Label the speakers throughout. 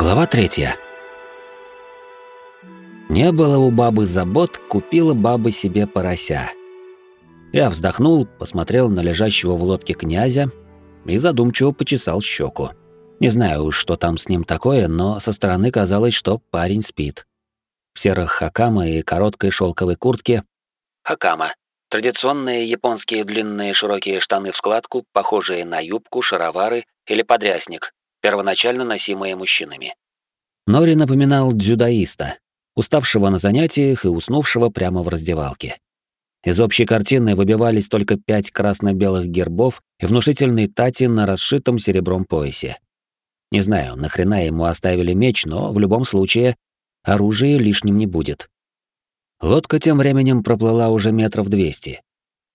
Speaker 1: Глава третья. Не было у бабы забот, купила баба себе порося. Я вздохнул, посмотрел на лежащего в лодке князя и задумчиво почесал щеку. Не знаю, что там с ним такое, но со стороны казалось, что парень спит. В серых хакама и короткой шелковой куртке. Хакама — традиционные японские длинные широкие штаны в складку, похожие на юбку, шаровары или подрясник, первоначально носимые мужчинами. Нори напоминал дзюдоиста, уставшего на занятиях и уснувшего прямо в раздевалке. Из общей картины выбивались только пять красно-белых гербов и внушительный тати на расшитом серебром поясе. Не знаю, нахрена ему оставили меч, но в любом случае оружие лишним не будет. Лодка тем временем проплыла уже метров двести.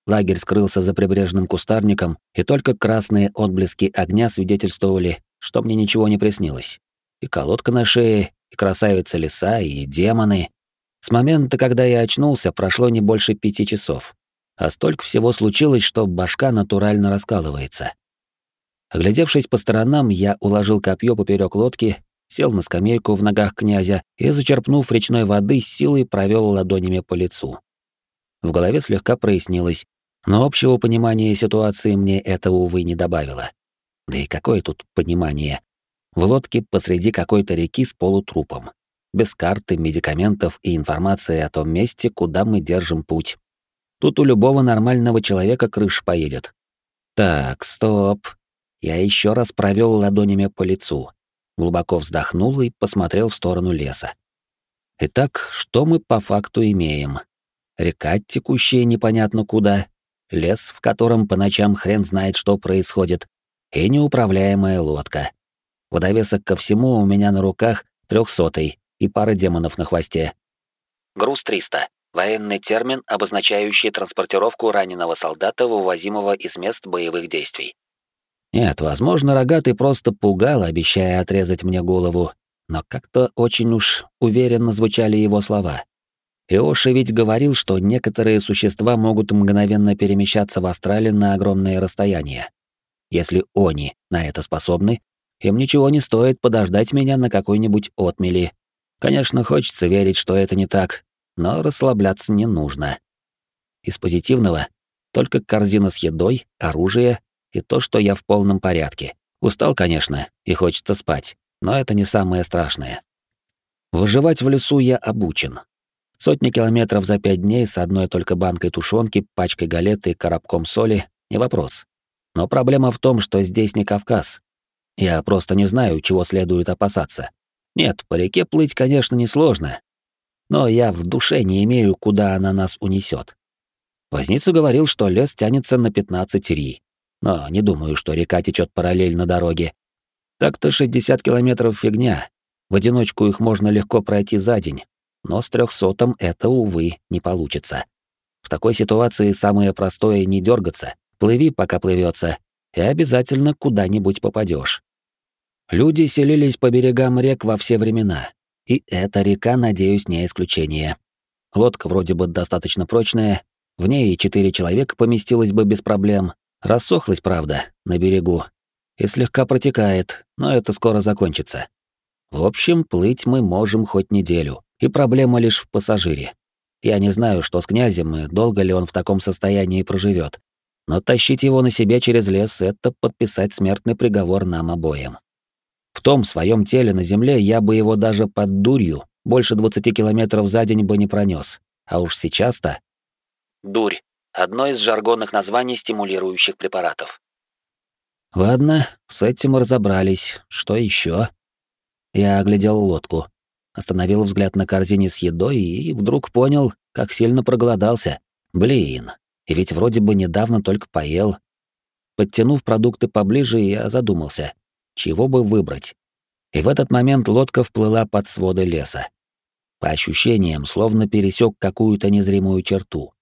Speaker 1: Лагерь скрылся за прибрежным кустарником, и только красные отблески огня свидетельствовали, что мне ничего не приснилось. И колодка на шее, и красавица лиса, и демоны. С момента, когда я очнулся, прошло не больше пяти часов. А столько всего случилось, что башка натурально раскалывается. Оглядевшись по сторонам, я уложил копье поперек лодки, сел на скамейку в ногах князя и, зачерпнув речной воды, с силой провел ладонями по лицу. В голове слегка прояснилось, но общего понимания ситуации мне это, увы, не добавило. Да и какое тут понимание? В лодке посреди какой-то реки с полутрупом. Без карты, медикаментов и информации о том месте, куда мы держим путь. Тут у любого нормального человека крыша поедет. Так, стоп. Я еще раз провел ладонями по лицу. Глубоко вздохнул и посмотрел в сторону леса. Итак, что мы по факту имеем? Река, текущая непонятно куда, лес, в котором по ночам хрен знает, что происходит, и неуправляемая лодка. В довесок ко всему у меня на руках трехсотый и пара демонов на хвосте. Груз 300. Военный термин, обозначающий транспортировку раненого солдата, вывозимого из мест боевых действий. Нет, возможно, рогатый просто пугал, обещая отрезать мне голову, но как-то очень уж уверенно звучали его слова. Иоши ведь говорил, что некоторые существа могут мгновенно перемещаться в астрале на огромные расстояния. Если они на это способны, им ничего не стоит подождать меня на какой-нибудь отмели. Конечно, хочется верить, что это не так, но расслабляться не нужно. Из позитивного только корзина с едой, оружие и то, что я в полном порядке. Устал, конечно, и хочется спать, но это не самое страшное. Выживать в лесу я обучен. Сотни километров за пять дней с одной только банкой тушенки, пачкой галеты и коробком соли — не вопрос. Но проблема в том, что здесь не Кавказ. Я просто не знаю, чего следует опасаться. Нет, по реке плыть, конечно, несложно. Но я в душе не имею, куда она нас унесет. Возница говорил, что лес тянется на 15 ри. Но не думаю, что река течет параллельно дороге. Так-то 60 километров фигня. В одиночку их можно легко пройти за день. Но с трехсотом это, увы, не получится. В такой ситуации самое простое — не дергаться, Плыви, пока плывется, и обязательно куда-нибудь попадешь. Люди селились по берегам рек во все времена, и эта река, надеюсь, не исключение. Лодка вроде бы достаточно прочная, в ней и четыре человека поместилось бы без проблем. Рассохлась, правда, на берегу. И слегка протекает, но это скоро закончится. В общем, плыть мы можем хоть неделю, и проблема лишь в пассажире. Я не знаю, что с князем и долго ли он в таком состоянии проживет, но тащить его на себе через лес — это подписать смертный приговор нам обоим. В том своем теле на земле я бы его даже под дурью больше 20 километров за день бы не пронес. А уж сейчас-то... Дурь — одно из жаргонных названий стимулирующих препаратов. Ладно, с этим разобрались. Что еще? Я оглядел лодку, остановил взгляд на корзине с едой и вдруг понял, как сильно проголодался. Блин, и ведь вроде бы недавно только поел. Подтянув продукты поближе, я задумался, чего бы выбрать. И в этот момент лодка вплыла под своды леса. По ощущениям, словно пересек какую-то незримую черту.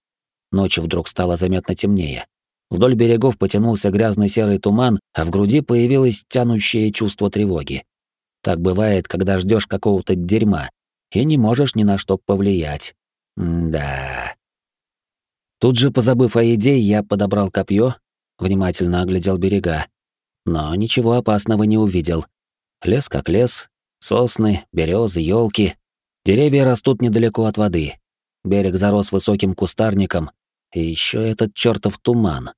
Speaker 1: Ночью вдруг стало заметно темнее. Вдоль берегов потянулся грязный серый туман, а в груди появилось тянущее чувство тревоги. Так бывает, когда ждешь какого-то дерьма и не можешь ни на что повлиять. М да. Тут же, позабыв о еде, я подобрал копье, внимательно оглядел берега, но ничего опасного не увидел. Лес как лес, Сосны, березы, елки. Деревья растут недалеко от воды. Берег зарос высоким кустарником. И еще этот чертов туман.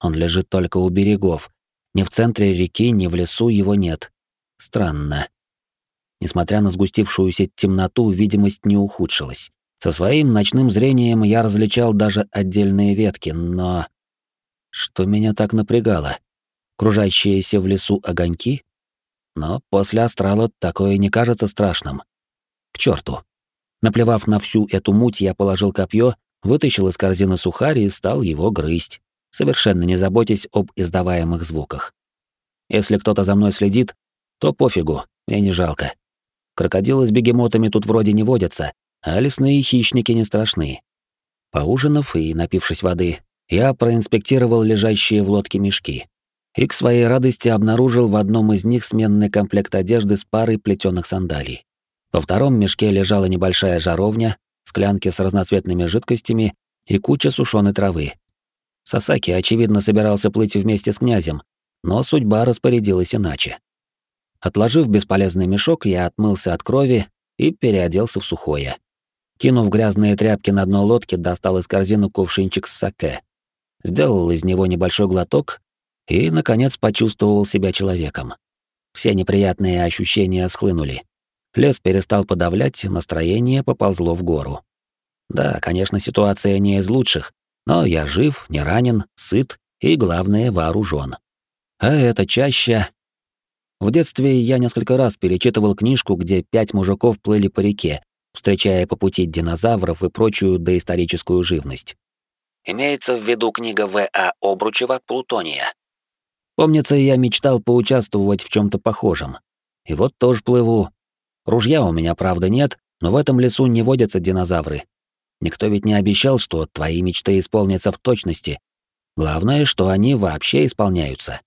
Speaker 1: Он лежит только у берегов. Ни в центре реки, ни в лесу его нет. Странно. Несмотря на сгустившуюся темноту, видимость не ухудшилась. Со своим ночным зрением я различал даже отдельные ветки, но... Что меня так напрягало? Кружащиеся в лесу огоньки? Но после астрала такое не кажется страшным. К черту. Наплевав на всю эту муть, я положил копье, вытащил из корзины сухарь и стал его грызть, совершенно не заботясь об издаваемых звуках. Если кто-то за мной следит, то пофигу, мне не жалко. Крокодилы с бегемотами тут вроде не водятся, а лесные хищники не страшны. Поужинав и напившись воды, я проинспектировал лежащие в лодке мешки и к своей радости обнаружил в одном из них сменный комплект одежды с парой плетеных сандалий. Во втором мешке лежала небольшая жаровня, склянки с разноцветными жидкостями и куча сушеной травы. Сасаки, очевидно, собирался плыть вместе с князем, но судьба распорядилась иначе. Отложив бесполезный мешок, я отмылся от крови и переоделся в сухое. Кинув грязные тряпки на дно лодки, достал из корзины кувшинчик с саке. Сделал из него небольшой глоток и, наконец, почувствовал себя человеком. Все неприятные ощущения схлынули. Лес перестал подавлять, настроение поползло в гору. Да, конечно, ситуация не из лучших, но я жив, не ранен, сыт и, главное, вооружен. А это чаще в детстве я несколько раз перечитывал книжку, где пять мужиков плыли по реке, встречая по пути динозавров и прочую доисторическую живность. Имеется в виду книга В.А. Обручева «Плутония». Помнится, я мечтал поучаствовать в чем то похожем. И вот тоже плыву. Ружья у меня, правда, нет, но в этом лесу не водятся динозавры. Никто ведь не обещал, что твои мечты исполнятся в точности. Главное, что они вообще исполняются.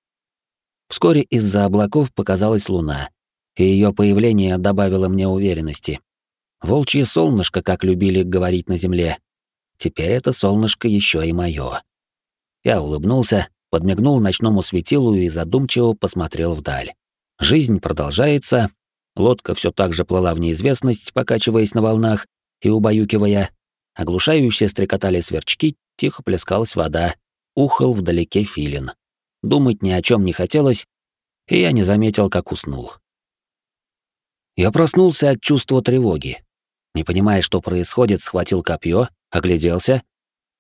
Speaker 1: Вскоре из-за облаков показалась луна, и ее появление добавило мне уверенности. Волчье солнышко, как любили говорить на земле. Теперь это солнышко еще и мое. Я улыбнулся, подмигнул ночному светилу и задумчиво посмотрел вдаль. Жизнь продолжается, лодка все так же плыла в неизвестность, покачиваясь на волнах и убаюкивая. Оглушающе стрекотали сверчки, тихо плескалась вода, ухал вдалеке филин думать ни о чем не хотелось, и я не заметил, как уснул. Я проснулся от чувства тревоги. Не понимая, что происходит, схватил копье, огляделся,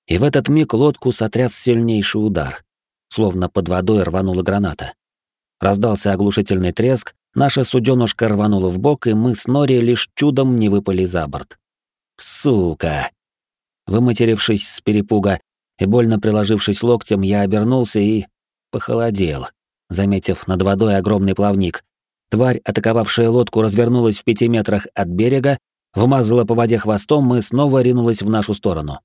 Speaker 1: и в этот миг лодку сотряс сильнейший удар, словно под водой рванула граната. Раздался оглушительный треск, наша суденушка рванула в бок, и мы с Нори лишь чудом не выпали за борт. Сука! Выматерившись с перепуга и больно приложившись локтем, я обернулся и похолодел, заметив над водой огромный плавник. Тварь, атаковавшая лодку, развернулась в пяти метрах от берега, вмазала по воде хвостом и снова ринулась в нашу сторону.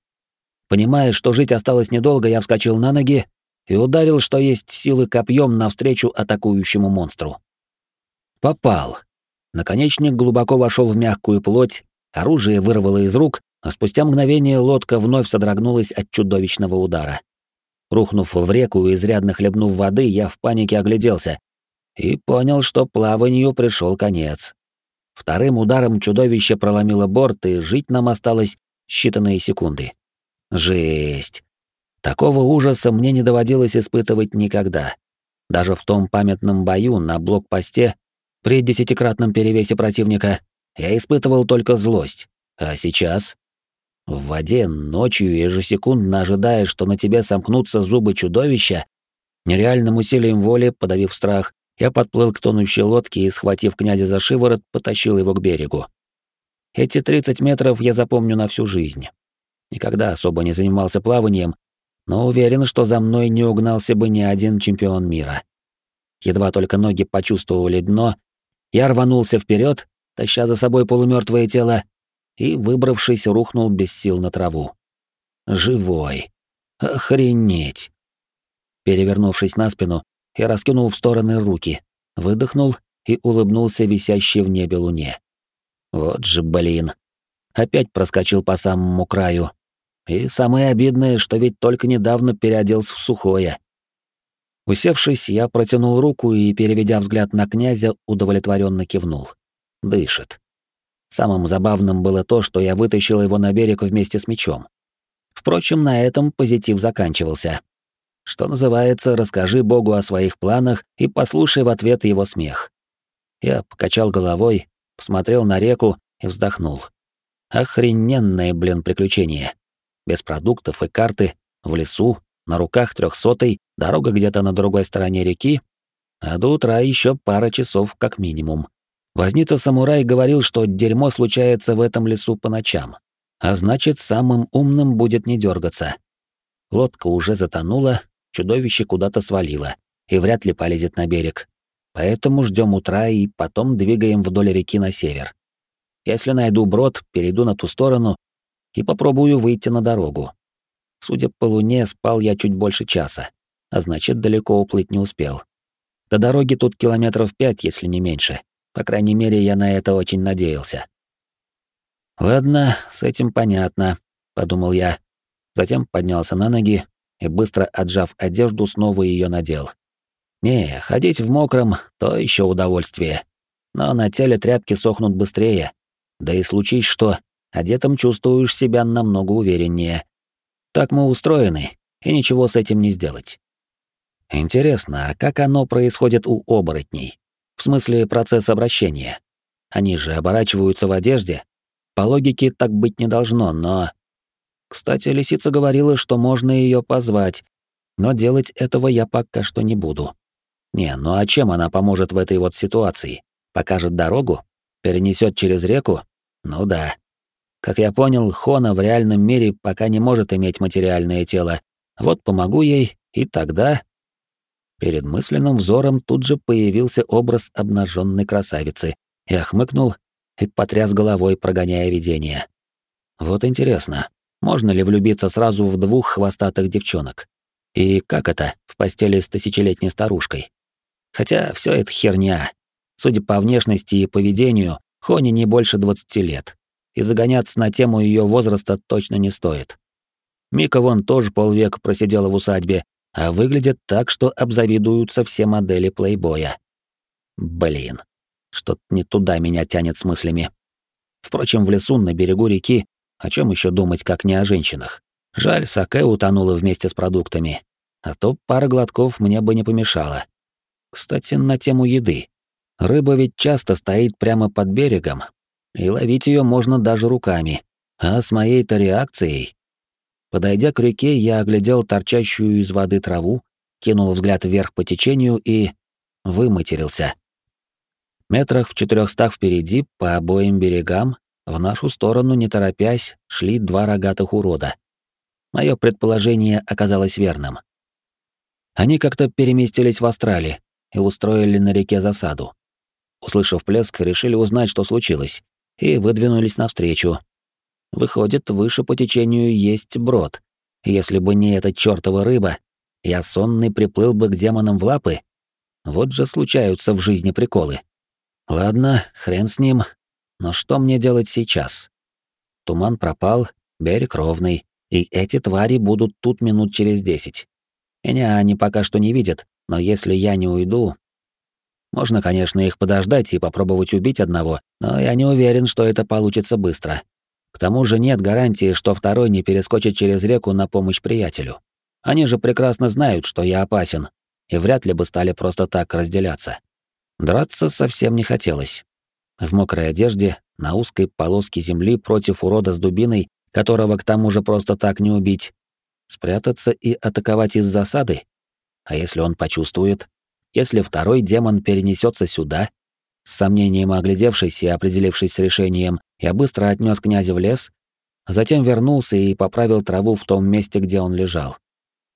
Speaker 1: Понимая, что жить осталось недолго, я вскочил на ноги и ударил, что есть силы копьем навстречу атакующему монстру. Попал. Наконечник глубоко вошел в мягкую плоть, оружие вырвало из рук, а спустя мгновение лодка вновь содрогнулась от чудовищного удара. Рухнув в реку и изрядно хлебнув воды, я в панике огляделся и понял, что плаванию пришел конец. Вторым ударом чудовище проломило борт, и жить нам осталось считанные секунды. Жесть. Такого ужаса мне не доводилось испытывать никогда. Даже в том памятном бою на блокпосте при десятикратном перевесе противника я испытывал только злость. А сейчас в воде, ночью, ежесекундно ожидая, что на тебе сомкнутся зубы чудовища, нереальным усилием воли, подавив страх, я подплыл к тонущей лодке и, схватив князя за шиворот, потащил его к берегу. Эти 30 метров я запомню на всю жизнь. Никогда особо не занимался плаванием, но уверен, что за мной не угнался бы ни один чемпион мира. Едва только ноги почувствовали дно, я рванулся вперед, таща за собой полумертвое тело, и, выбравшись, рухнул без сил на траву. Живой. Охренеть. Перевернувшись на спину, я раскинул в стороны руки, выдохнул и улыбнулся висящей в небе луне. Вот же, блин. Опять проскочил по самому краю. И самое обидное, что ведь только недавно переоделся в сухое. Усевшись, я протянул руку и, переведя взгляд на князя, удовлетворенно кивнул. дышит. Самым забавным было то, что я вытащил его на берег вместе с мечом. Впрочем, на этом позитив заканчивался. Что называется, расскажи Богу о своих планах и послушай в ответ его смех. Я покачал головой, посмотрел на реку и вздохнул. Охрененное, блин, приключение. Без продуктов и карты, в лесу, на руках трехсотой, дорога где-то на другой стороне реки, а до утра еще пара часов как минимум. Возница-самурай говорил, что дерьмо случается в этом лесу по ночам, а значит, самым умным будет не дергаться. Лодка уже затонула, чудовище куда-то свалило и вряд ли полезет на берег. Поэтому ждем утра и потом двигаем вдоль реки на север. Если найду брод, перейду на ту сторону и попробую выйти на дорогу. Судя по луне, спал я чуть больше часа, а значит, далеко уплыть не успел. До дороги тут километров пять, если не меньше. По крайней мере, я на это очень надеялся. «Ладно, с этим понятно», — подумал я. Затем поднялся на ноги и, быстро отжав одежду, снова ее надел. Не, ходить в мокром — то еще удовольствие. Но на теле тряпки сохнут быстрее. Да и случись что, одетым чувствуешь себя намного увереннее. Так мы устроены, и ничего с этим не сделать. Интересно, а как оно происходит у оборотней? В смысле процесс обращения. Они же оборачиваются в одежде. По логике так быть не должно, но... Кстати, лисица говорила, что можно ее позвать, но делать этого я пока что не буду. Не, ну а чем она поможет в этой вот ситуации? Покажет дорогу? Перенесет через реку? Ну да. Как я понял, Хона в реальном мире пока не может иметь материальное тело. Вот помогу ей, и тогда... Перед мысленным взором тут же появился образ обнаженной красавицы. Я хмыкнул и потряс головой, прогоняя видение. Вот интересно, можно ли влюбиться сразу в двух хвостатых девчонок? И как это в постели с тысячелетней старушкой? Хотя все это херня. Судя по внешности и поведению, Хони не больше 20 лет и загоняться на тему ее возраста точно не стоит. Мика вон тоже полвека просидела в усадьбе, а выглядит так, что обзавидуются все модели плейбоя. Блин, что-то не туда меня тянет с мыслями. Впрочем, в лесу на берегу реки о чем еще думать, как не о женщинах? Жаль, саке утонула вместе с продуктами, а то пара глотков мне бы не помешала. Кстати, на тему еды. Рыба ведь часто стоит прямо под берегом, и ловить ее можно даже руками. А с моей-то реакцией... Подойдя к реке, я оглядел торчащую из воды траву, кинул взгляд вверх по течению и... выматерился. Метрах в четырехстах впереди, по обоим берегам, в нашу сторону, не торопясь, шли два рогатых урода. Мое предположение оказалось верным. Они как-то переместились в Австралии и устроили на реке засаду. Услышав плеск, решили узнать, что случилось, и выдвинулись навстречу. Выходит, выше по течению есть брод. Если бы не эта чёртова рыба, я сонный приплыл бы к демонам в лапы. Вот же случаются в жизни приколы. Ладно, хрен с ним. Но что мне делать сейчас? Туман пропал, берег ровный, и эти твари будут тут минут через десять. Меня они пока что не видят, но если я не уйду, можно, конечно, их подождать и попробовать убить одного, но я не уверен, что это получится быстро. К тому же нет гарантии, что второй не перескочит через реку на помощь приятелю. Они же прекрасно знают, что я опасен, и вряд ли бы стали просто так разделяться. Драться совсем не хотелось. В мокрой одежде, на узкой полоске земли против урода с дубиной, которого к тому же просто так не убить. Спрятаться и атаковать из засады? А если он почувствует? Если второй демон перенесется сюда, с сомнением оглядевшись и определившись с решением, я быстро отнес князя в лес, затем вернулся и поправил траву в том месте, где он лежал.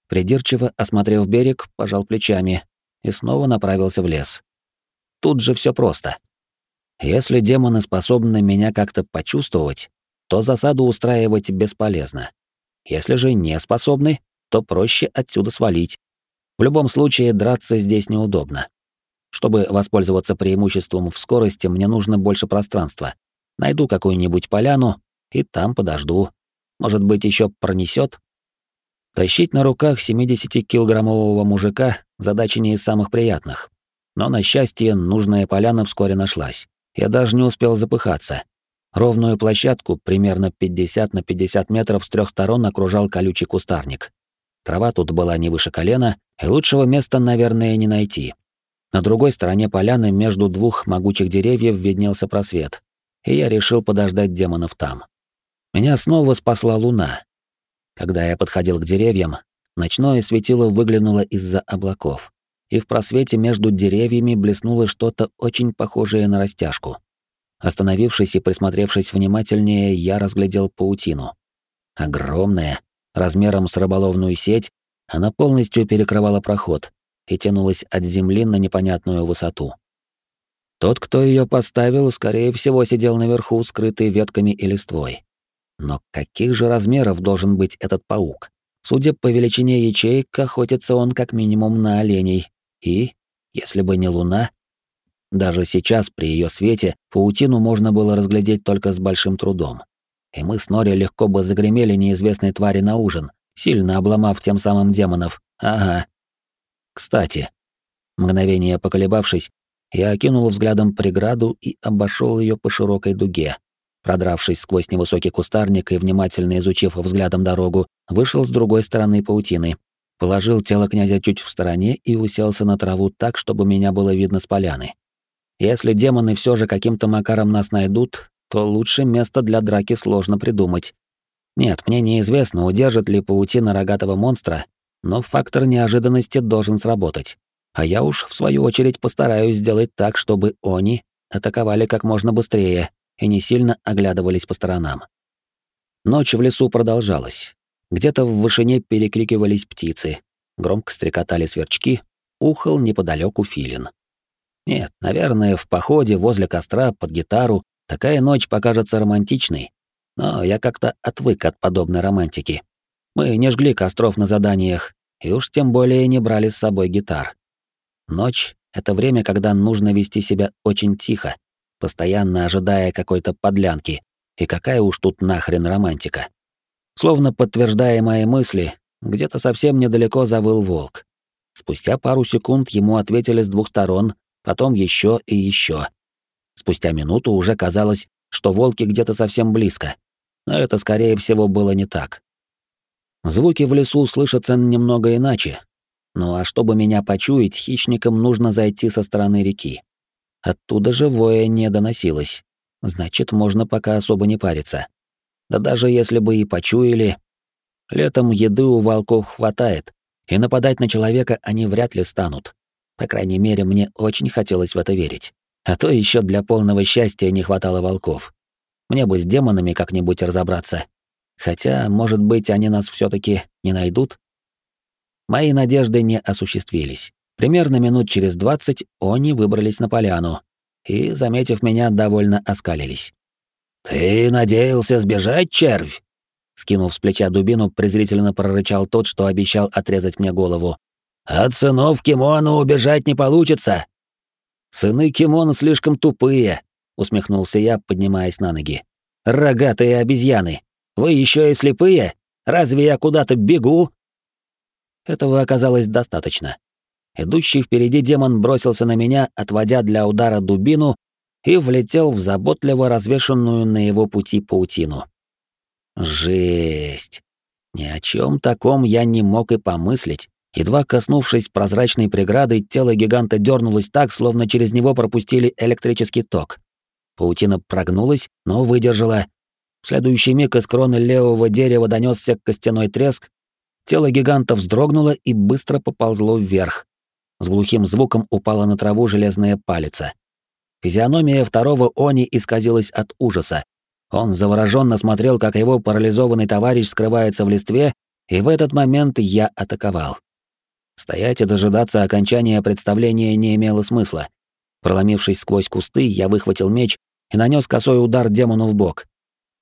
Speaker 1: Придирчиво осмотрев берег, пожал плечами и снова направился в лес. Тут же все просто. Если демоны способны меня как-то почувствовать, то засаду устраивать бесполезно. Если же не способны, то проще отсюда свалить, в любом случае, драться здесь неудобно. Чтобы воспользоваться преимуществом в скорости, мне нужно больше пространства. Найду какую-нибудь поляну и там подожду. Может быть, еще пронесет. Тащить на руках 70-килограммового мужика — задача не из самых приятных. Но, на счастье, нужная поляна вскоре нашлась. Я даже не успел запыхаться. Ровную площадку, примерно 50 на 50 метров с трех сторон окружал колючий кустарник. Трава тут была не выше колена, и лучшего места, наверное, не найти. На другой стороне поляны между двух могучих деревьев виднелся просвет, и я решил подождать демонов там. Меня снова спасла луна. Когда я подходил к деревьям, ночное светило выглянуло из-за облаков, и в просвете между деревьями блеснуло что-то очень похожее на растяжку. Остановившись и присмотревшись внимательнее, я разглядел паутину. Огромная, размером с рыболовную сеть, она полностью перекрывала проход и тянулась от земли на непонятную высоту. Тот, кто ее поставил, скорее всего, сидел наверху, скрытый ветками и листвой. Но каких же размеров должен быть этот паук? Судя по величине ячеек, охотится он как минимум на оленей. И, если бы не луна, даже сейчас, при ее свете, паутину можно было разглядеть только с большим трудом. И мы с Нори легко бы загремели неизвестной твари на ужин, сильно обломав тем самым демонов. Ага. Кстати, мгновение поколебавшись, я окинул взглядом преграду и обошел ее по широкой дуге. Продравшись сквозь невысокий кустарник и внимательно изучив взглядом дорогу, вышел с другой стороны паутины, положил тело князя чуть в стороне и уселся на траву так, чтобы меня было видно с поляны. Если демоны все же каким-то макаром нас найдут, то лучше место для драки сложно придумать. Нет, мне неизвестно, удержит ли паутина рогатого монстра, но фактор неожиданности должен сработать. А я уж, в свою очередь, постараюсь сделать так, чтобы они атаковали как можно быстрее и не сильно оглядывались по сторонам. Ночь в лесу продолжалась. Где-то в вышине перекрикивались птицы, громко стрекотали сверчки, ухал неподалеку филин. Нет, наверное, в походе возле костра под гитару такая ночь покажется романтичной, но я как-то отвык от подобной романтики. Мы не жгли костров на заданиях, и уж тем более не брали с собой гитар. Ночь — это время, когда нужно вести себя очень тихо, постоянно ожидая какой-то подлянки, и какая уж тут нахрен романтика. Словно подтверждая мои мысли, где-то совсем недалеко завыл волк. Спустя пару секунд ему ответили с двух сторон, потом еще и еще. Спустя минуту уже казалось, что волки где-то совсем близко. Но это, скорее всего, было не так. Звуки в лесу слышатся немного иначе. Ну а чтобы меня почуять, хищникам нужно зайти со стороны реки. Оттуда же воя не доносилось. Значит, можно пока особо не париться. Да даже если бы и почуяли... Летом еды у волков хватает, и нападать на человека они вряд ли станут. По крайней мере, мне очень хотелось в это верить. А то еще для полного счастья не хватало волков. Мне бы с демонами как-нибудь разобраться. Хотя, может быть, они нас все таки не найдут? Мои надежды не осуществились. Примерно минут через двадцать они выбрались на поляну и, заметив меня, довольно оскалились. «Ты надеялся сбежать, червь?» Скинув с плеча дубину, презрительно прорычал тот, что обещал отрезать мне голову. От сынов Кимона убежать не получится. Сыны Кимона слишком тупые, усмехнулся я, поднимаясь на ноги. Рогатые обезьяны. Вы еще и слепые? Разве я куда-то бегу? Этого оказалось достаточно. Идущий впереди демон бросился на меня, отводя для удара дубину, и влетел в заботливо развешенную на его пути паутину. Жесть. Ни о чем таком я не мог и помыслить. Едва коснувшись прозрачной преграды, тело гиганта дернулось так, словно через него пропустили электрический ток. Паутина прогнулась, но выдержала. В следующий миг из кроны левого дерева донесся костяной треск, тело гиганта вздрогнуло и быстро поползло вверх. С глухим звуком упала на траву железная палица. Физиономия второго Они исказилась от ужаса. Он завороженно смотрел, как его парализованный товарищ скрывается в листве, и в этот момент я атаковал. Стоять и дожидаться окончания представления не имело смысла. Проломившись сквозь кусты, я выхватил меч и нанес косой удар демону в бок.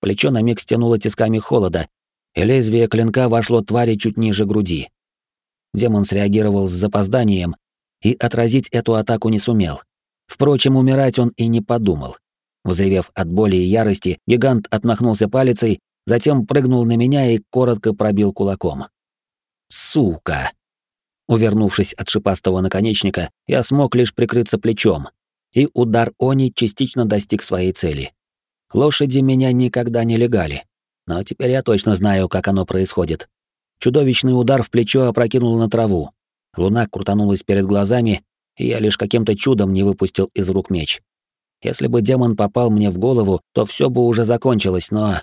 Speaker 1: Плечо на миг стянуло тисками холода, и лезвие клинка вошло твари чуть ниже груди. Демон среагировал с запозданием и отразить эту атаку не сумел. Впрочем, умирать он и не подумал. Взревев от боли и ярости, гигант отмахнулся палицей, затем прыгнул на меня и коротко пробил кулаком. «Сука!» Увернувшись от шипастого наконечника, я смог лишь прикрыться плечом. и удар Они частично достиг своей цели. Лошади меня никогда не легали, но теперь я точно знаю, как оно происходит. Чудовищный удар в плечо опрокинул на траву. Луна крутанулась перед глазами, и я лишь каким-то чудом не выпустил из рук меч. Если бы демон попал мне в голову, то все бы уже закончилось, но...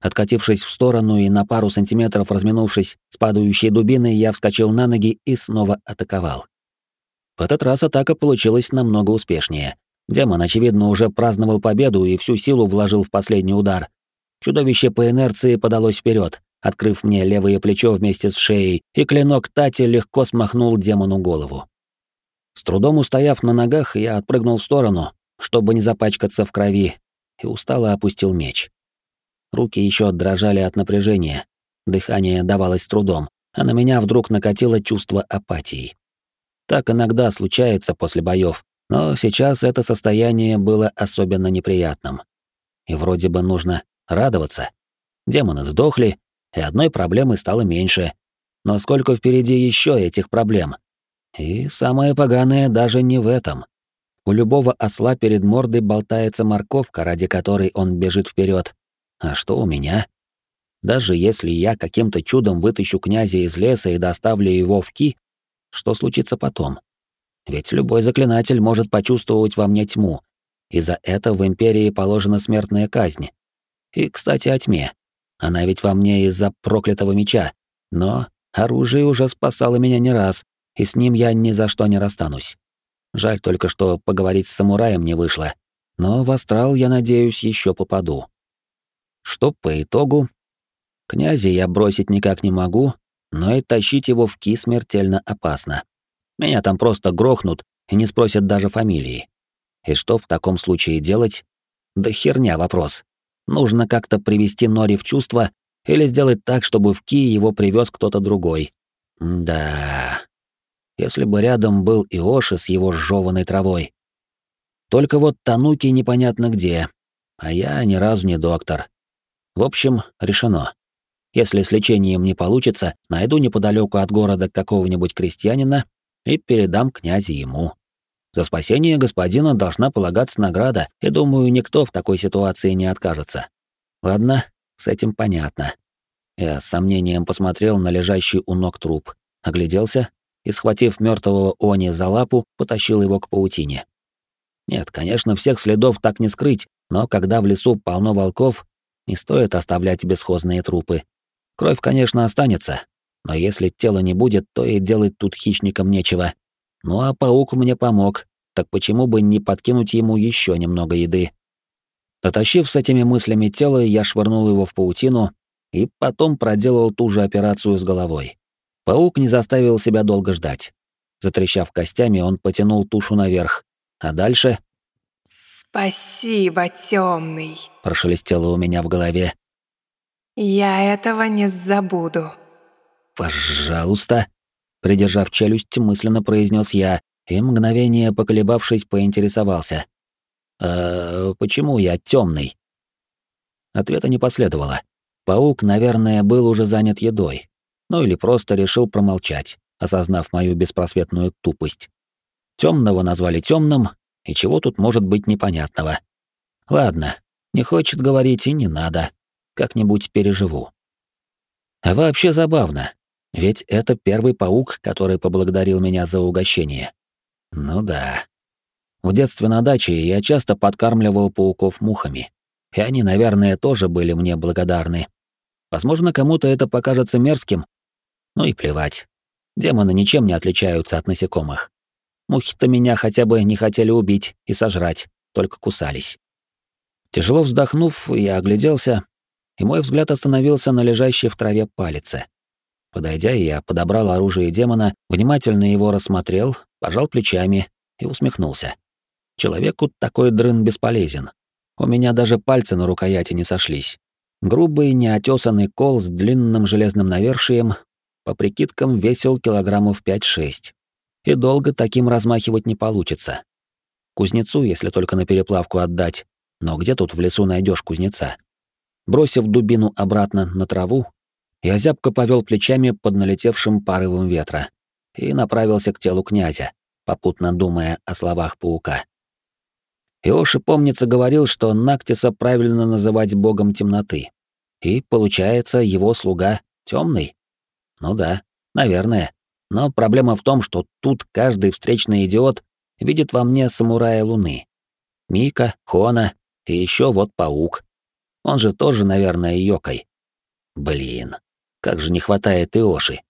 Speaker 1: Откатившись в сторону и на пару сантиметров разминувшись с падающей дубиной, я вскочил на ноги и снова атаковал. В этот раз атака получилась намного успешнее. Демон, очевидно, уже праздновал победу и всю силу вложил в последний удар. Чудовище по инерции подалось вперед, открыв мне левое плечо вместе с шеей, и клинок Тати легко смахнул демону голову. С трудом устояв на ногах, я отпрыгнул в сторону, чтобы не запачкаться в крови, и устало опустил меч. Руки еще дрожали от напряжения, дыхание давалось с трудом, а на меня вдруг накатило чувство апатии. Так иногда случается после боев, но сейчас это состояние было особенно неприятным. И вроде бы нужно радоваться. Демоны сдохли, и одной проблемы стало меньше. Но сколько впереди еще этих проблем? И самое поганое даже не в этом. У любого осла перед мордой болтается морковка, ради которой он бежит вперед, а что у меня? Даже если я каким-то чудом вытащу князя из леса и доставлю его в Ки, что случится потом? Ведь любой заклинатель может почувствовать во мне тьму, и за это в Империи положена смертная казнь. И, кстати, о тьме. Она ведь во мне из-за проклятого меча, но оружие уже спасало меня не раз, и с ним я ни за что не расстанусь. Жаль только, что поговорить с самураем не вышло, но в астрал, я надеюсь, еще попаду что по итогу князя я бросить никак не могу, но и тащить его в ки смертельно опасно. Меня там просто грохнут и не спросят даже фамилии. И что в таком случае делать? Да херня вопрос. Нужно как-то привести Нори в чувство или сделать так, чтобы в Ки его привез кто-то другой. Да. Если бы рядом был Иоши с его сжёванной травой. Только вот Тануки непонятно где, а я ни разу не доктор. В общем, решено. Если с лечением не получится, найду неподалеку от города какого-нибудь крестьянина и передам князя ему. За спасение господина должна полагаться награда, и думаю, никто в такой ситуации не откажется. Ладно, с этим понятно. Я с сомнением посмотрел на лежащий у ног труп, огляделся и, схватив мертвого Они за лапу, потащил его к паутине. Нет, конечно, всех следов так не скрыть, но когда в лесу полно волков, не стоит оставлять бесхозные трупы. Кровь, конечно, останется, но если тела не будет, то и делать тут хищникам нечего. Ну а паук мне помог, так почему бы не подкинуть ему еще немного еды? Дотащив с этими мыслями тело, я швырнул его в паутину и потом проделал ту же операцию с головой. Паук не заставил себя долго ждать. Затрещав костями, он потянул тушу наверх, а дальше
Speaker 2: «Спасибо, темный», —
Speaker 1: прошелестело у меня в голове.
Speaker 2: «Я этого не забуду».
Speaker 1: «Пожалуйста», — придержав челюсть, мысленно произнес я и, мгновение поколебавшись, поинтересовался. «Э, почему я темный?» Ответа не последовало. Паук, наверное, был уже занят едой. Ну или просто решил промолчать, осознав мою беспросветную тупость. Темного назвали темным, и чего тут может быть непонятного? Ладно, не хочет говорить и не надо. Как-нибудь переживу. А вообще забавно, ведь это первый паук, который поблагодарил меня за угощение. Ну да. В детстве на даче я часто подкармливал пауков мухами, и они, наверное, тоже были мне благодарны. Возможно, кому-то это покажется мерзким, ну и плевать. Демоны ничем не отличаются от насекомых. Мухи-то меня хотя бы не хотели убить и сожрать, только кусались. Тяжело вздохнув, я огляделся, и мой взгляд остановился на лежащей в траве палице. Подойдя, я подобрал оружие демона, внимательно его рассмотрел, пожал плечами и усмехнулся. Человеку такой дрын бесполезен. У меня даже пальцы на рукояти не сошлись. Грубый, неотесанный кол с длинным железным навершием, по прикидкам, весил килограммов 5-6 и долго таким размахивать не получится. Кузнецу, если только на переплавку отдать, но где тут в лесу найдешь кузнеца? Бросив дубину обратно на траву, я зябко повел плечами под налетевшим порывом ветра и направился к телу князя, попутно думая о словах паука. Иоши, помнится, говорил, что Нактиса правильно называть богом темноты. И, получается, его слуга темный? Ну да, наверное. Но проблема в том, что тут каждый встречный идиот видит во мне самурая Луны. Мика, Хона и еще вот паук. Он же тоже, наверное, Йокой. Блин, как же не хватает Иоши.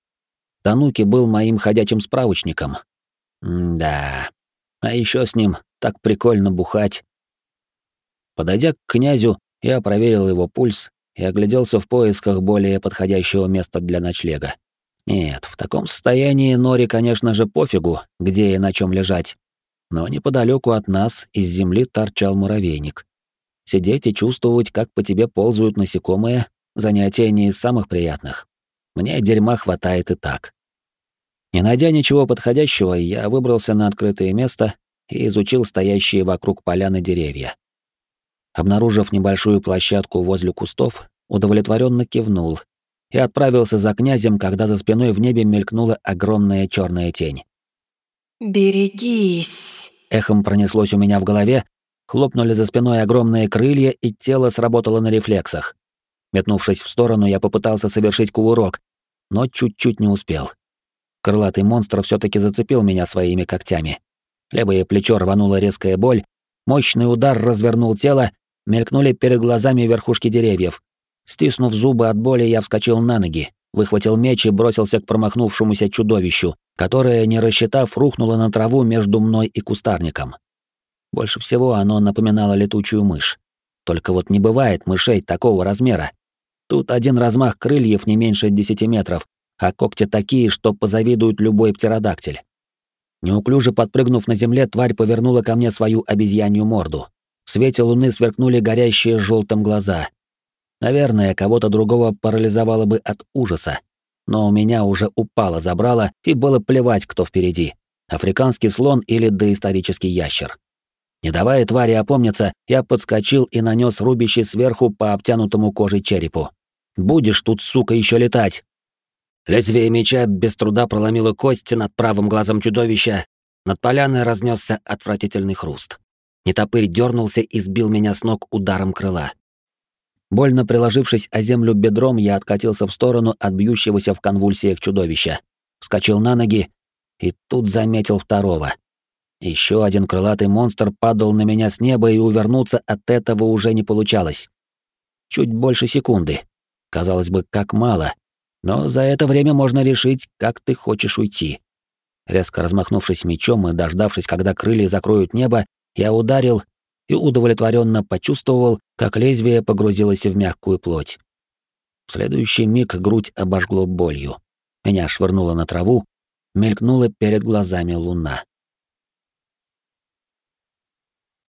Speaker 1: Тануки был моим ходячим справочником. М да. А еще с ним так прикольно бухать. Подойдя к князю, я проверил его пульс и огляделся в поисках более подходящего места для ночлега. Нет, в таком состоянии Нори, конечно же, пофигу, где и на чем лежать. Но неподалеку от нас из земли торчал муравейник. Сидеть и чувствовать, как по тебе ползают насекомые, занятие не из самых приятных. Мне дерьма хватает и так. Не найдя ничего подходящего, я выбрался на открытое место и изучил стоящие вокруг поляны деревья. Обнаружив небольшую площадку возле кустов, удовлетворенно кивнул и отправился за князем, когда за спиной в небе мелькнула огромная черная тень.
Speaker 2: «Берегись!»
Speaker 1: Эхом пронеслось у меня в голове, хлопнули за спиной огромные крылья, и тело сработало на рефлексах. Метнувшись в сторону, я попытался совершить кувырок, но чуть-чуть не успел. Крылатый монстр все таки зацепил меня своими когтями. Левое плечо рванула резкая боль, мощный удар развернул тело, мелькнули перед глазами верхушки деревьев. Стиснув зубы от боли, я вскочил на ноги, выхватил меч и бросился к промахнувшемуся чудовищу, которое, не рассчитав, рухнуло на траву между мной и кустарником. Больше всего оно напоминало летучую мышь. Только вот не бывает мышей такого размера. Тут один размах крыльев не меньше десяти метров, а когти такие, что позавидует любой птеродактиль. Неуклюже подпрыгнув на земле, тварь повернула ко мне свою обезьянью морду. В свете луны сверкнули горящие желтым глаза. Наверное, кого-то другого парализовало бы от ужаса. Но у меня уже упало забрало, и было плевать, кто впереди. Африканский слон или доисторический ящер. Не давая твари опомниться, я подскочил и нанес рубящий сверху по обтянутому кожей черепу. «Будешь тут, сука, еще летать!» Лезвие меча без труда проломило кость над правым глазом чудовища. Над поляной разнесся отвратительный хруст. Нетопырь дернулся и сбил меня с ног ударом крыла. Больно приложившись о землю бедром, я откатился в сторону от бьющегося в конвульсиях чудовища. Вскочил на ноги и тут заметил второго. Еще один крылатый монстр падал на меня с неба, и увернуться от этого уже не получалось. Чуть больше секунды. Казалось бы, как мало, но за это время можно решить, как ты хочешь уйти. Резко размахнувшись мечом и дождавшись, когда крылья закроют небо, я ударил и удовлетворенно почувствовал, как лезвие погрузилось в мягкую плоть. В следующий миг грудь обожгло болью. Меня швырнуло на траву, мелькнула перед глазами луна.